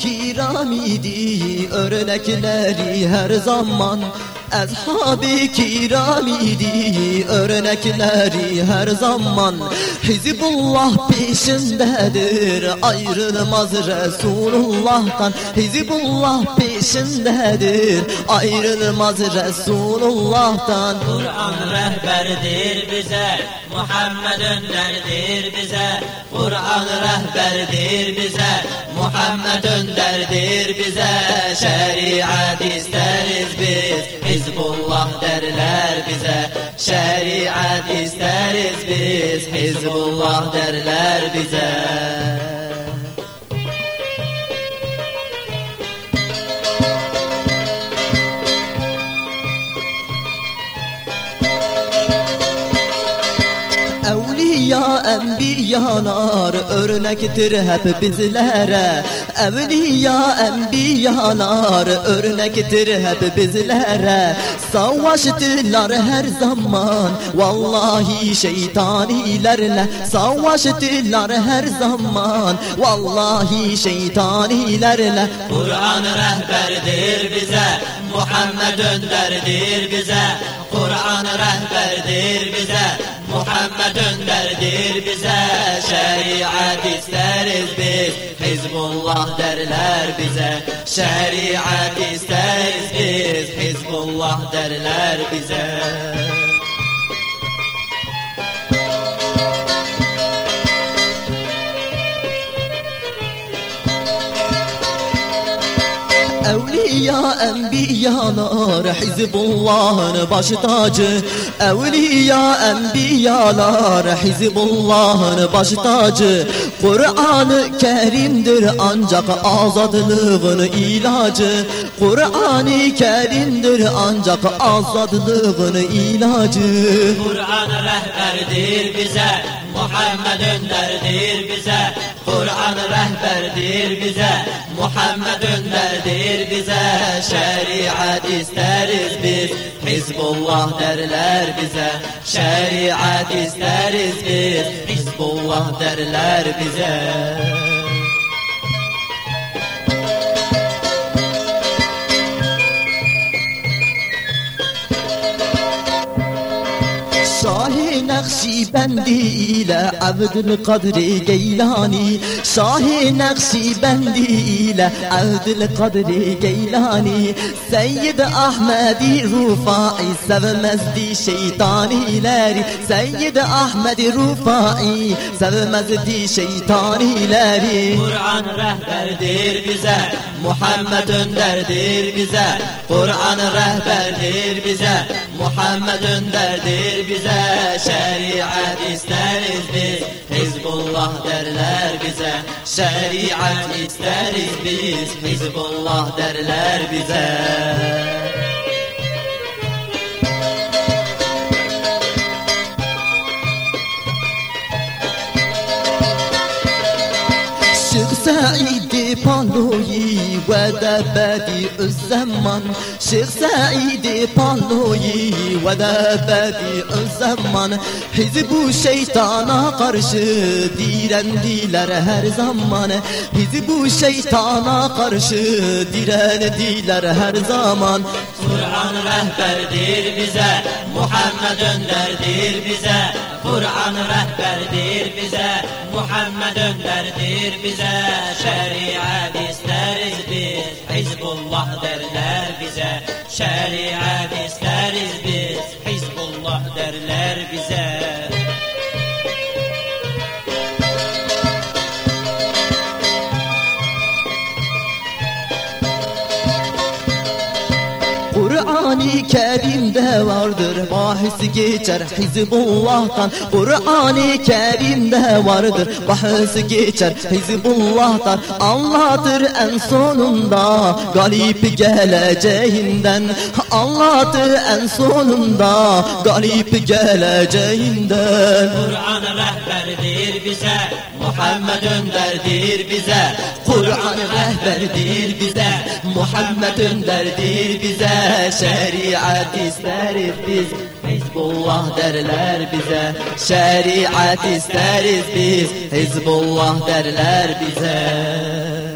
kiram idi örnekleri her zaman. Ashab-ı kiram idi örnekleri her zaman. Hizbullah peşindedir ayrılmaz Resulullah'tan. Hizbullah peşindedir ayrılmaz Resulullah'tan. Kur'an rehberdir bize Muhammed önderdir bize. Kur'an rehberdir bize Muhammed önderdir bize Şeriat isteriz biz. Hizbullah derler bize Şeriat isteriz biz. Hizbullah derler bize Evliya enbiyalar örnektir hep bizlere. Evliya enbiyalar örnektir hep bizlere. Savaştılar her zaman vallahi şeytanilerle. Savaştılar her zaman vallahi şeytanilerle. Kur'an rehberdir bize Muhammed önderdir bize. Kur'an rehberdir bize Muhammed önderdir bize Şeriat isteriz biz Hizbullah derler bize. Şeriat isteriz biz Hizbullah derler bize Evliya enbiyalar Hizbullah'ın baş tacı Evliya enbiyalar Hizbullah'ın baş tacı Kur'an-ı Kerim'dir ancak azadlığın ilacı. Kur'an-ı Kerim'dir ancak azadlığın ilacı. Kur'an rehberdir bize Muhammed önderdir bize Kur'an rehberdir bize. Muhammed önderdir bize Şeriat isteriz biz. Hizbullah derler bize Şeriat isteriz biz. Hizbullah derler bize نقشی بندی عبد القدر گیلانی. شاه نقشی بندی عبد القدر گیلانی. سید احمدی رفاعی سب مزدی شیطانی لری. سید احمد رفاعی سب مزدی شیطانی لری. قرآن رهبر دیر بزر Muhammed önderdir bize Kur'an rehberdir bize. Muhammed önderdir bize Şeriat isteriz biz. Hizbullah derler bize Şeriat isteriz biz. Hizbullah derler bize. Şeyh Said Paloyi ve de bedi zaman Şeyh Said Paloyi ve de bedi zaman Hizbu şeytana karşı direndiler her zaman Hizbu şeytana karşı direndiler her zaman Kur'an rehberdir bize Muhammed önderdir bize. Kur'an rehberdir bize Muhammed önderdir bize. Şeriat Hizbullah derler bize. Şeriat isteriz Kur'an-ı Kerim'de vardır bahis geçer Hizbullah'tan. Kur'an-ı Kerim'de vardır bahis geçer Hizbullah'tan. Anlatır en sonunda galip geleceğinden. Anlatır en sonunda galip geleceğinden. Kur'an rehberdir bize Muhammed önderdir bize. Kur'an rehberdir bize Muhammed önderdir bize Şeriat isteriz biz. Hizbullah derler bize. Şeriat isteriz biz. Hizbullah derler bize